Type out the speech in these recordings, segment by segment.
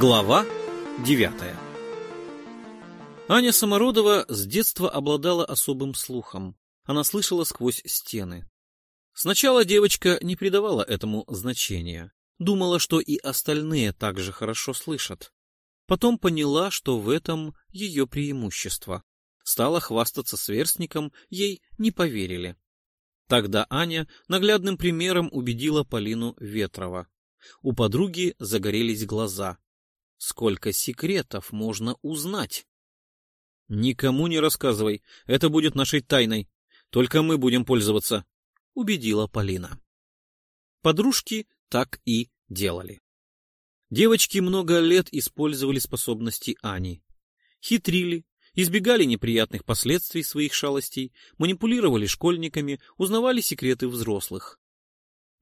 Глава девятая Аня Самородова с детства обладала особым слухом. Она слышала сквозь стены. Сначала девочка не придавала этому значения. Думала, что и остальные также хорошо слышат. Потом поняла, что в этом ее преимущество. Стала хвастаться сверстником, ей не поверили. Тогда Аня наглядным примером убедила Полину Ветрова. У подруги загорелись глаза. Сколько секретов можно узнать? Никому не рассказывай, это будет нашей тайной. Только мы будем пользоваться, убедила Полина. Подружки так и делали. Девочки много лет использовали способности Ани. Хитрили, избегали неприятных последствий своих шалостей, манипулировали школьниками, узнавали секреты взрослых.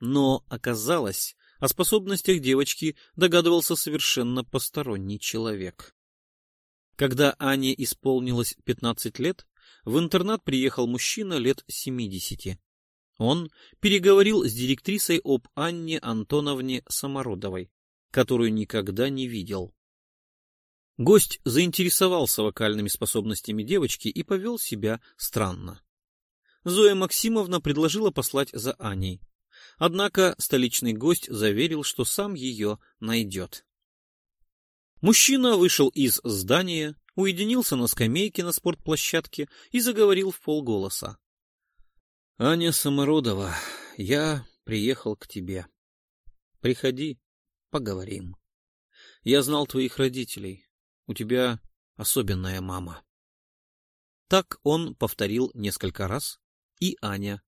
Но оказалось, о способностях девочки догадывался совершенно посторонний человек. Когда Ане исполнилось 15 лет, в интернат приехал мужчина лет 70. Он переговорил с директрисой об Анне Антоновне Самородовой, которую никогда не видел. Гость заинтересовался вокальными способностями девочки и повел себя странно. Зоя Максимовна предложила послать за Аней. Однако столичный гость заверил, что сам ее найдет. Мужчина вышел из здания, уединился на скамейке на спортплощадке и заговорил в полголоса. — Аня Самородова, я приехал к тебе. Приходи, поговорим. Я знал твоих родителей. У тебя особенная мама. Так он повторил несколько раз, и Аня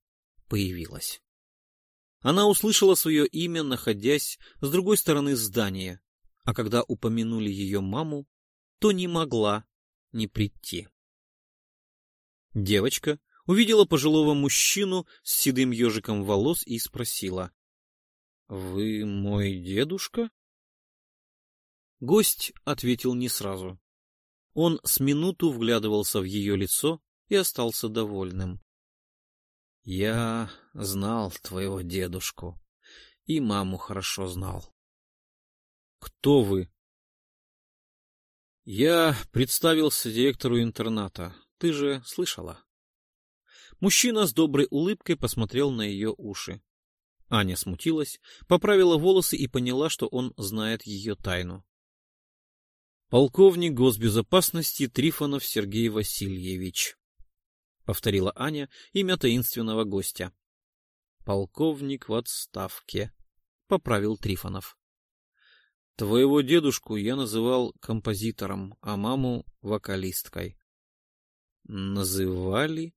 появилась. Она услышала свое имя, находясь с другой стороны здания, а когда упомянули ее маму, то не могла не прийти. Девочка увидела пожилого мужчину с седым ежиком волос и спросила. — Вы мой дедушка? Гость ответил не сразу. Он с минуту вглядывался в ее лицо и остался довольным. — Я знал твоего дедушку и маму хорошо знал. — Кто вы? — Я представился директору интерната. Ты же слышала? Мужчина с доброй улыбкой посмотрел на ее уши. Аня смутилась, поправила волосы и поняла, что он знает ее тайну. Полковник госбезопасности Трифонов Сергей Васильевич, повторила Аня имя таинственного гостя. Полковник в отставке, поправил Трифонов. Твоего дедушку я называл композитором, а маму — вокалисткой. Называли?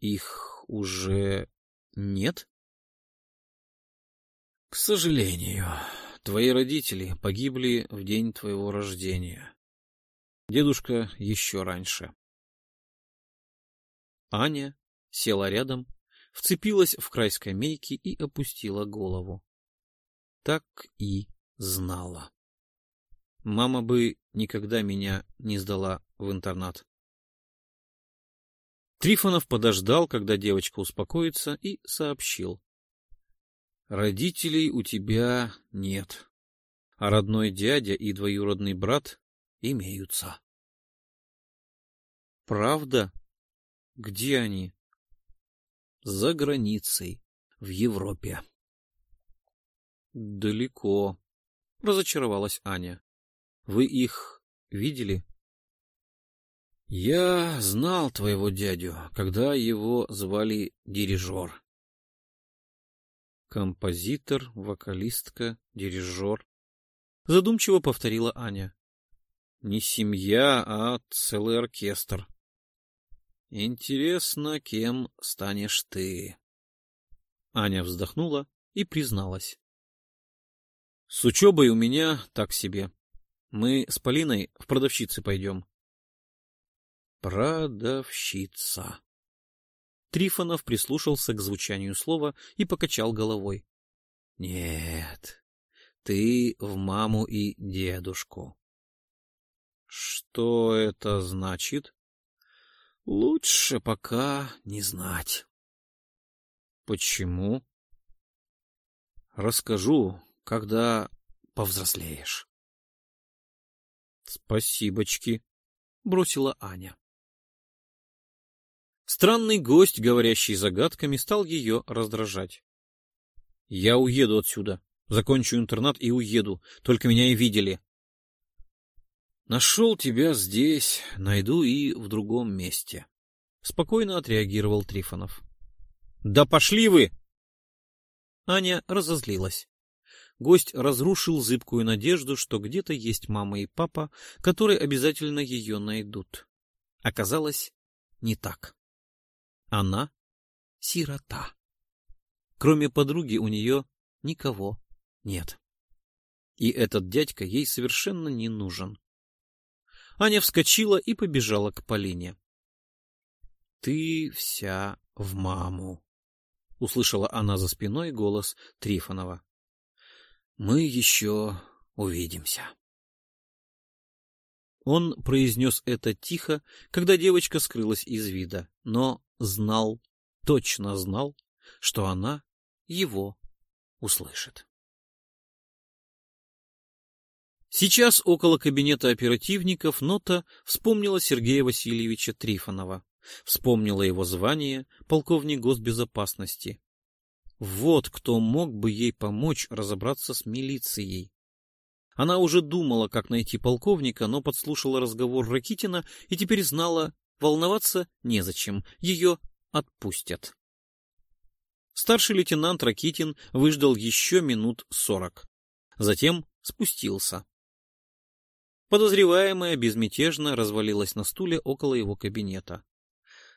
Их уже нет? К сожалению, твои родители погибли в день твоего рождения. Дедушка еще раньше. Аня села рядом, вцепилась в край скамейки и опустила голову. Так и знала. Мама бы никогда меня не сдала в интернат. Трифонов подождал, когда девочка успокоится, и сообщил. Родителей у тебя нет, а родной дядя и двоюродный брат имеются. Правда? Где они? За границей, в Европе. Далеко, разочаровалась Аня. Вы их видели? Я знал твоего дядю, когда его звали дирижер. Композитор, вокалистка, дирижер. Задумчиво повторила Аня. Не семья, а целый оркестр. Интересно, кем станешь ты? Аня вздохнула и призналась. С учебой у меня так себе. Мы с Полиной в продавщицы пойдем. Продавщица. Трифонов прислушался к звучанию слова и покачал головой. — Нет, ты в маму и дедушку. — Что это значит? — Лучше пока не знать. — Почему? — Расскажу, когда повзрослеешь. Спасибочки, бросила Аня. Странный гость, говорящий загадками, стал ее раздражать. Я уеду отсюда, закончу интернат и уеду, только меня и видели. Нашел тебя здесь, найду и в другом месте. Спокойно отреагировал Трифонов. Да пошли вы! Аня разозлилась. Гость разрушил зыбкую надежду, что где-то есть мама и папа, которые обязательно ее найдут. Оказалось, не так. Она — сирота. Кроме подруги у нее никого нет. И этот дядька ей совершенно не нужен. Аня вскочила и побежала к Полине. — Ты вся в маму, — услышала она за спиной голос Трифонова. Мы еще увидимся. Он произнес это тихо, когда девочка скрылась из вида, но знал, точно знал, что она его услышит. Сейчас около кабинета оперативников Нота вспомнила Сергея Васильевича Трифонова, вспомнила его звание полковник госбезопасности, вот кто мог бы ей помочь разобраться с милицией. Она уже думала, как найти полковника, но подслушала разговор Ракитина и теперь знала, волноваться незачем, ее отпустят. Старший лейтенант Ракитин выждал еще минут сорок. Затем спустился. Подозреваемая безмятежно развалилась на стуле около его кабинета.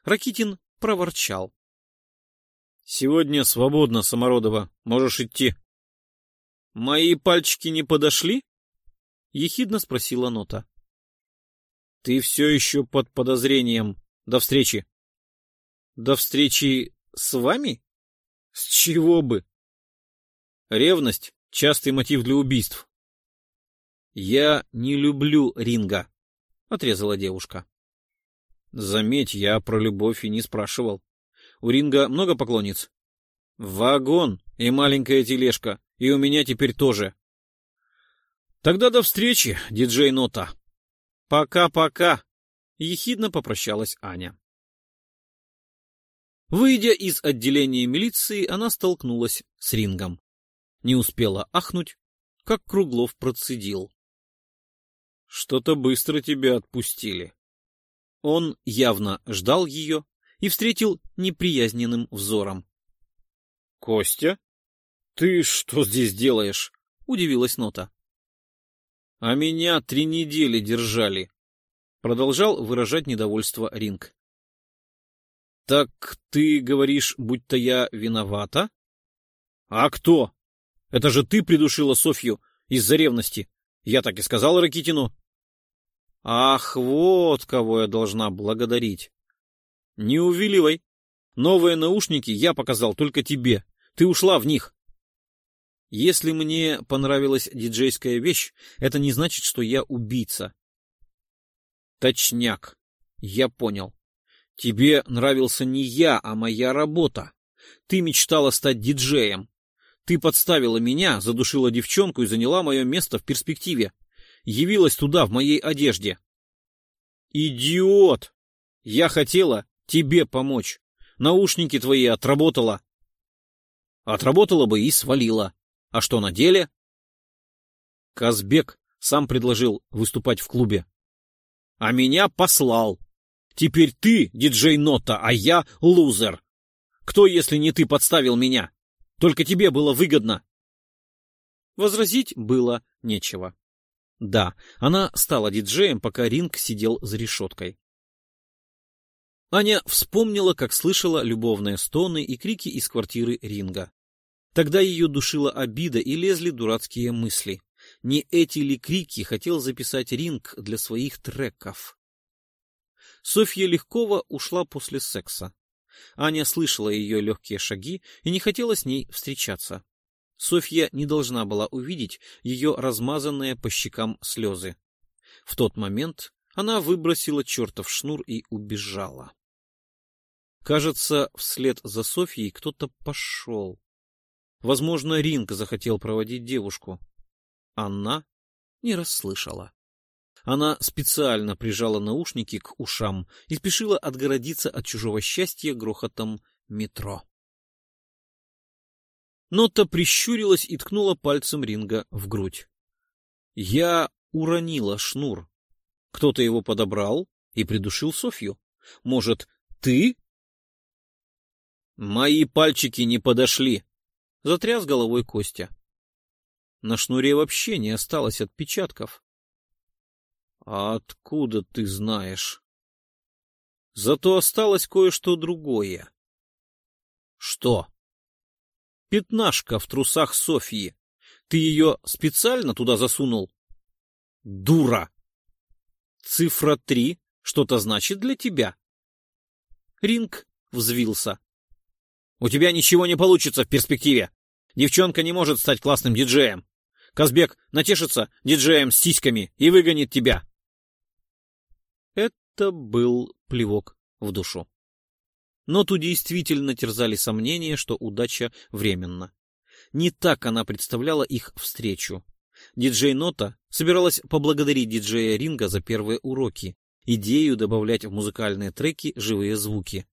Ракитин проворчал. Сегодня свободно, Самородова. Можешь идти. Мои пальчики не подошли? Ехидно спросила Нота. Ты все еще под подозрением. До встречи. До встречи с вами? С чего бы? Ревность — частый мотив для убийств. Я не люблю ринга, — отрезала девушка. Заметь, я про любовь и не спрашивал. У Ринга много поклонниц? Вагон и маленькая тележка, и у меня теперь тоже. Тогда до встречи, диджей Нота. Пока-пока, ехидно попрощалась Аня. Выйдя из отделения милиции, она столкнулась с Рингом. Не успела ахнуть, как Круглов процедил. — Что-то быстро тебя отпустили. Он явно ждал ее и встретил неприязненным взором. — Костя? Ты что здесь делаешь? — удивилась Нота. — А меня три недели держали, — продолжал выражать недовольство Ринг. — Так ты говоришь, будто я виновата? — А кто? Это же ты придушила Софью из-за ревности. Я так и сказал Ракитину. — Ах, вот кого я должна благодарить. Не увиливай. Новые наушники я показал только тебе. Ты ушла в них. Если мне понравилась диджейская вещь, это не значит, что я убийца. Точняк. Я понял. Тебе нравился не я, а моя работа. Ты мечтала стать диджеем. Ты подставила меня, задушила девчонку и заняла мое место в перспективе. Явилась туда в моей одежде. Идиот! Я хотела, тебе помочь. Наушники твои отработала. Отработала бы и свалила. А что на деле? Казбек сам предложил выступать в клубе. А меня послал. Теперь ты диджей Нота, а я лузер. Кто, если не ты, подставил меня? Только тебе было выгодно. Возразить было нечего. Да, она стала диджеем, пока Ринг сидел за решеткой. Аня вспомнила, как слышала любовные стоны и крики из квартиры Ринга. Тогда ее душила обида и лезли дурацкие мысли. Не эти ли крики хотел записать Ринг для своих треков? Софья Легкова ушла после секса. Аня слышала ее легкие шаги и не хотела с ней встречаться. Софья не должна была увидеть ее размазанные по щекам слезы. В тот момент она выбросила чертов шнур и убежала. Кажется, вслед за Софьей кто-то пошел. Возможно, Ринг захотел проводить девушку. Она не расслышала. Она специально прижала наушники к ушам и спешила отгородиться от чужого счастья грохотом метро. Нота прищурилась и ткнула пальцем Ринга в грудь. Я уронила шнур. Кто-то его подобрал и придушил Софью. Может, ты? Мои пальчики не подошли. Затряс головой Костя. На шнуре вообще не осталось отпечатков. А откуда ты знаешь? Зато осталось кое-что другое. Что? Пятнашка в трусах Софьи. Ты ее специально туда засунул? Дура! Цифра три что-то значит для тебя? Ринг взвился. У тебя ничего не получится в перспективе. Девчонка не может стать классным диджеем. Казбек натешится диджеем с сиськами и выгонит тебя. Это был плевок в душу. Но ту действительно терзали сомнения, что удача временна. Не так она представляла их встречу. Диджей Нота собиралась поблагодарить диджея Ринга за первые уроки, идею добавлять в музыкальные треки живые звуки.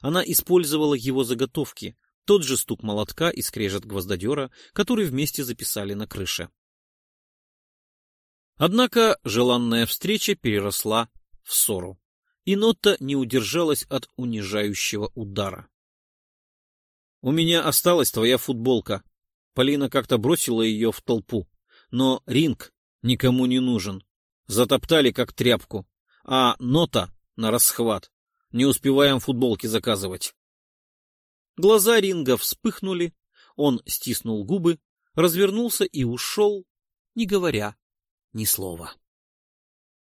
Она использовала его заготовки, тот же стук молотка и скрежет гвоздодера, который вместе записали на крыше. Однако желанная встреча переросла в ссору, и Нотта не удержалась от унижающего удара. — У меня осталась твоя футболка. Полина как-то бросила ее в толпу, но ринг никому не нужен. Затоптали как тряпку, а нота на расхват. Не успеваем футболки заказывать. Глаза ринга вспыхнули, он стиснул губы, развернулся и ушел, не говоря ни слова.